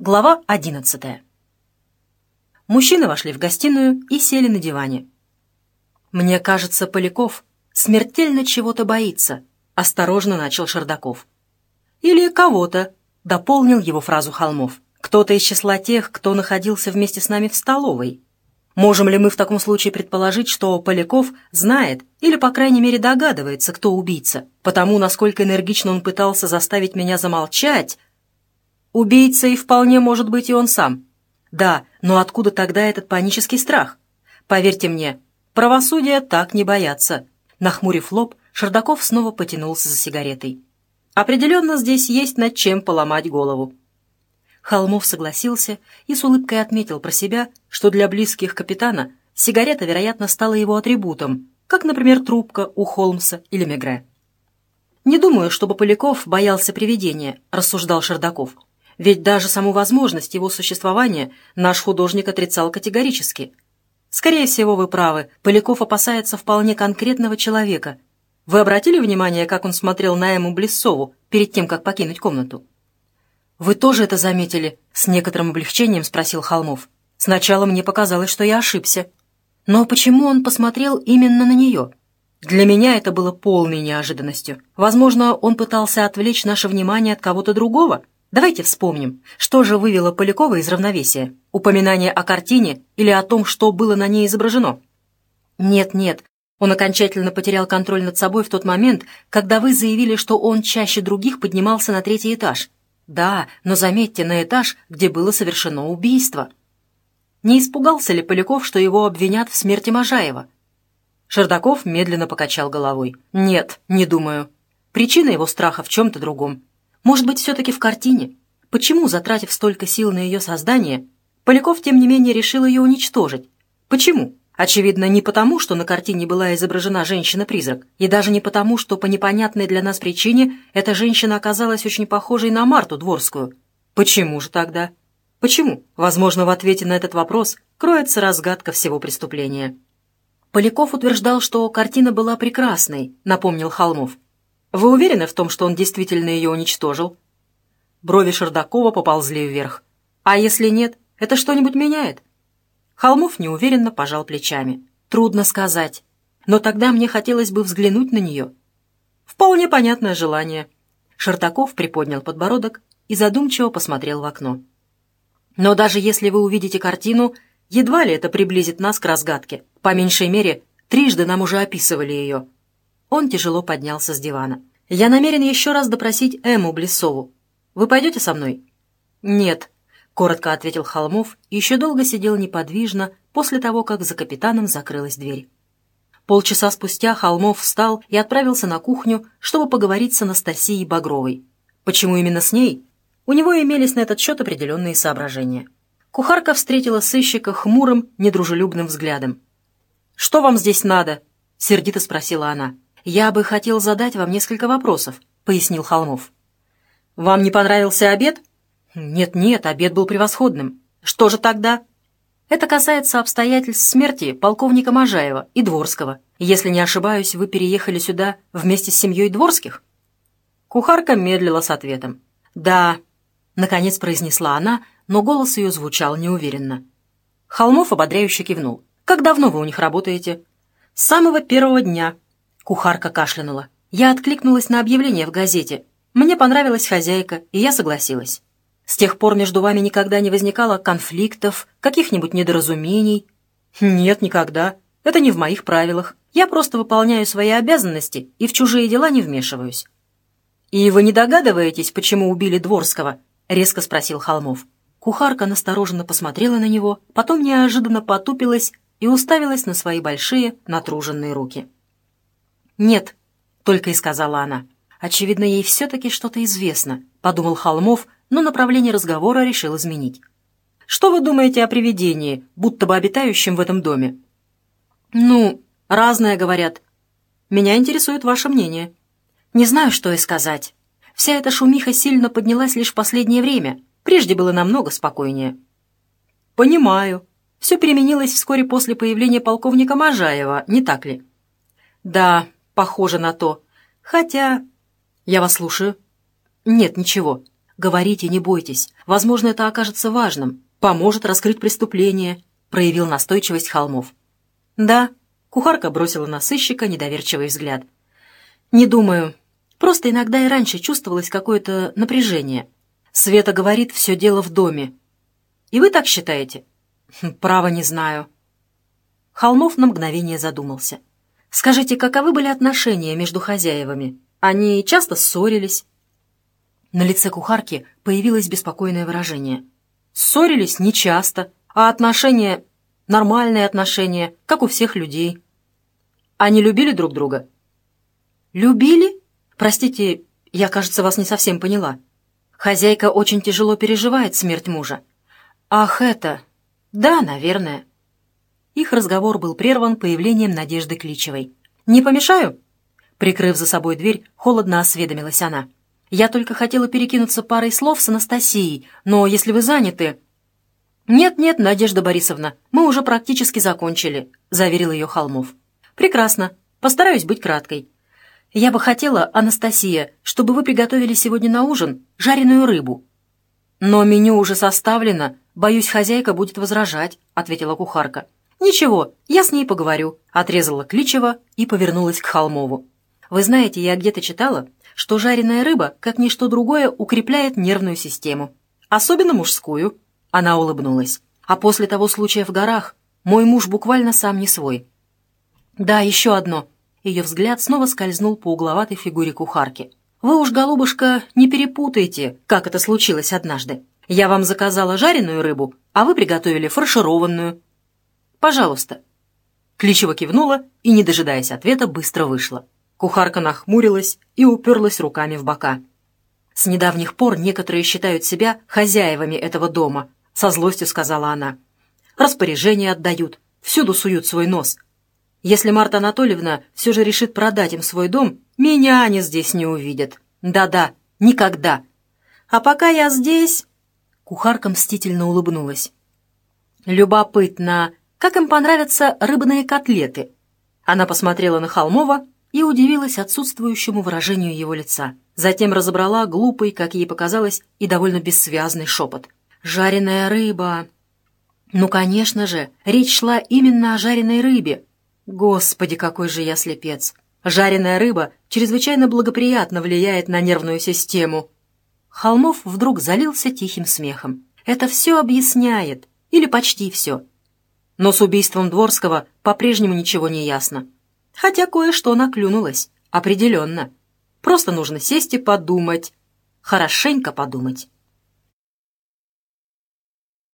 Глава одиннадцатая. Мужчины вошли в гостиную и сели на диване. «Мне кажется, Поляков смертельно чего-то боится», — осторожно начал Шердаков. «Или кого-то», — дополнил его фразу Холмов. «Кто-то из числа тех, кто находился вместе с нами в столовой. Можем ли мы в таком случае предположить, что Поляков знает или, по крайней мере, догадывается, кто убийца, потому насколько энергично он пытался заставить меня замолчать, Убийцей вполне может быть и он сам. Да, но откуда тогда этот панический страх? Поверьте мне, правосудия так не боятся. Нахмурив лоб, Шардаков снова потянулся за сигаретой. Определенно здесь есть над чем поломать голову. Холмов согласился и с улыбкой отметил про себя, что для близких капитана сигарета, вероятно, стала его атрибутом, как, например, трубка у Холмса или Мегре. «Не думаю, чтобы Поляков боялся привидения», — рассуждал Шардаков. Ведь даже саму возможность его существования наш художник отрицал категорически. Скорее всего, вы правы, Поляков опасается вполне конкретного человека. Вы обратили внимание, как он смотрел на Эму Блиссову перед тем, как покинуть комнату? «Вы тоже это заметили?» — с некоторым облегчением спросил Холмов. «Сначала мне показалось, что я ошибся. Но почему он посмотрел именно на нее?» Для меня это было полной неожиданностью. Возможно, он пытался отвлечь наше внимание от кого-то другого, Давайте вспомним, что же вывело Полякова из равновесия? Упоминание о картине или о том, что было на ней изображено? Нет-нет, он окончательно потерял контроль над собой в тот момент, когда вы заявили, что он чаще других поднимался на третий этаж. Да, но заметьте, на этаж, где было совершено убийство. Не испугался ли Поляков, что его обвинят в смерти Можаева? Шердаков медленно покачал головой. «Нет, не думаю. Причина его страха в чем-то другом. Может быть, все-таки в картине? Почему, затратив столько сил на ее создание, Поляков, тем не менее, решил ее уничтожить? Почему? Очевидно, не потому, что на картине была изображена женщина-призрак, и даже не потому, что по непонятной для нас причине эта женщина оказалась очень похожей на Марту Дворскую. Почему же тогда? Почему? Возможно, в ответе на этот вопрос кроется разгадка всего преступления. Поляков утверждал, что картина была прекрасной, напомнил Холмов. Вы уверены в том, что он действительно ее уничтожил?» Брови Шердакова поползли вверх. «А если нет, это что-нибудь меняет?» Холмов неуверенно пожал плечами. «Трудно сказать. Но тогда мне хотелось бы взглянуть на нее». «Вполне понятное желание». Шертаков приподнял подбородок и задумчиво посмотрел в окно. «Но даже если вы увидите картину, едва ли это приблизит нас к разгадке. По меньшей мере, трижды нам уже описывали ее. Он тяжело поднялся с дивана. «Я намерен еще раз допросить Эму Блесову. Вы пойдете со мной?» «Нет», — коротко ответил Холмов и еще долго сидел неподвижно после того, как за капитаном закрылась дверь. Полчаса спустя Холмов встал и отправился на кухню, чтобы поговорить с Анастасией Багровой. Почему именно с ней? У него имелись на этот счет определенные соображения. Кухарка встретила сыщика хмурым, недружелюбным взглядом. «Что вам здесь надо?» — сердито спросила она. «Я бы хотел задать вам несколько вопросов», — пояснил Холмов. «Вам не понравился обед?» «Нет-нет, обед был превосходным. Что же тогда?» «Это касается обстоятельств смерти полковника Можаева и Дворского. Если не ошибаюсь, вы переехали сюда вместе с семьей Дворских?» Кухарка медлила с ответом. «Да», — наконец произнесла она, но голос ее звучал неуверенно. Холмов ободряюще кивнул. «Как давно вы у них работаете?» «С самого первого дня», Кухарка кашлянула. Я откликнулась на объявление в газете. Мне понравилась хозяйка, и я согласилась. С тех пор между вами никогда не возникало конфликтов, каких-нибудь недоразумений? Нет, никогда. Это не в моих правилах. Я просто выполняю свои обязанности и в чужие дела не вмешиваюсь. «И вы не догадываетесь, почему убили Дворского?» — резко спросил Холмов. Кухарка настороженно посмотрела на него, потом неожиданно потупилась и уставилась на свои большие натруженные руки. «Нет», — только и сказала она. «Очевидно, ей все-таки что-то известно», — подумал Холмов, но направление разговора решил изменить. «Что вы думаете о привидении, будто бы обитающем в этом доме?» «Ну, разное говорят. Меня интересует ваше мнение». «Не знаю, что и сказать. Вся эта шумиха сильно поднялась лишь в последнее время. Прежде было намного спокойнее». «Понимаю. Все переменилось вскоре после появления полковника Можаева, не так ли?» «Да, Похоже на то. Хотя... Я вас слушаю. Нет, ничего. Говорите, не бойтесь. Возможно, это окажется важным. Поможет раскрыть преступление», — проявил настойчивость Холмов. «Да», — кухарка бросила на сыщика недоверчивый взгляд. «Не думаю. Просто иногда и раньше чувствовалось какое-то напряжение. Света говорит, все дело в доме. И вы так считаете?» «Хм, «Право не знаю». Холмов на мгновение задумался. «Скажите, каковы были отношения между хозяевами? Они часто ссорились?» На лице кухарки появилось беспокойное выражение. «Ссорились нечасто, а отношения — нормальные отношения, как у всех людей. Они любили друг друга?» «Любили? Простите, я, кажется, вас не совсем поняла. Хозяйка очень тяжело переживает смерть мужа. Ах, это... Да, наверное». Их разговор был прерван появлением Надежды Кличевой. «Не помешаю?» Прикрыв за собой дверь, холодно осведомилась она. «Я только хотела перекинуться парой слов с Анастасией, но если вы заняты...» «Нет-нет, Надежда Борисовна, мы уже практически закончили», — заверил ее Холмов. «Прекрасно. Постараюсь быть краткой. Я бы хотела, Анастасия, чтобы вы приготовили сегодня на ужин жареную рыбу». «Но меню уже составлено. Боюсь, хозяйка будет возражать», — ответила кухарка. «Ничего, я с ней поговорю», — отрезала Кличева и повернулась к Холмову. «Вы знаете, я где-то читала, что жареная рыба, как ничто другое, укрепляет нервную систему. Особенно мужскую». Она улыбнулась. «А после того случая в горах мой муж буквально сам не свой». «Да, еще одно». Ее взгляд снова скользнул по угловатой фигуре кухарки. «Вы уж, голубушка, не перепутайте, как это случилось однажды. Я вам заказала жареную рыбу, а вы приготовили фаршированную, Пожалуйста». Кличева кивнула и, не дожидаясь ответа, быстро вышла. Кухарка нахмурилась и уперлась руками в бока. «С недавних пор некоторые считают себя хозяевами этого дома», — со злостью сказала она. «Распоряжения отдают, всюду суют свой нос. Если Марта Анатольевна все же решит продать им свой дом, меня они здесь не увидят. Да-да, никогда. А пока я здесь...» Кухарка мстительно улыбнулась. «Любопытно, как им понравятся рыбные котлеты. Она посмотрела на Холмова и удивилась отсутствующему выражению его лица. Затем разобрала глупый, как ей показалось, и довольно бессвязный шепот. «Жареная рыба!» «Ну, конечно же, речь шла именно о жареной рыбе. Господи, какой же я слепец! Жареная рыба чрезвычайно благоприятно влияет на нервную систему». Холмов вдруг залился тихим смехом. «Это все объясняет, или почти все. Но с убийством Дворского по-прежнему ничего не ясно. Хотя кое-что наклюнулось, определенно. Просто нужно сесть и подумать. Хорошенько подумать.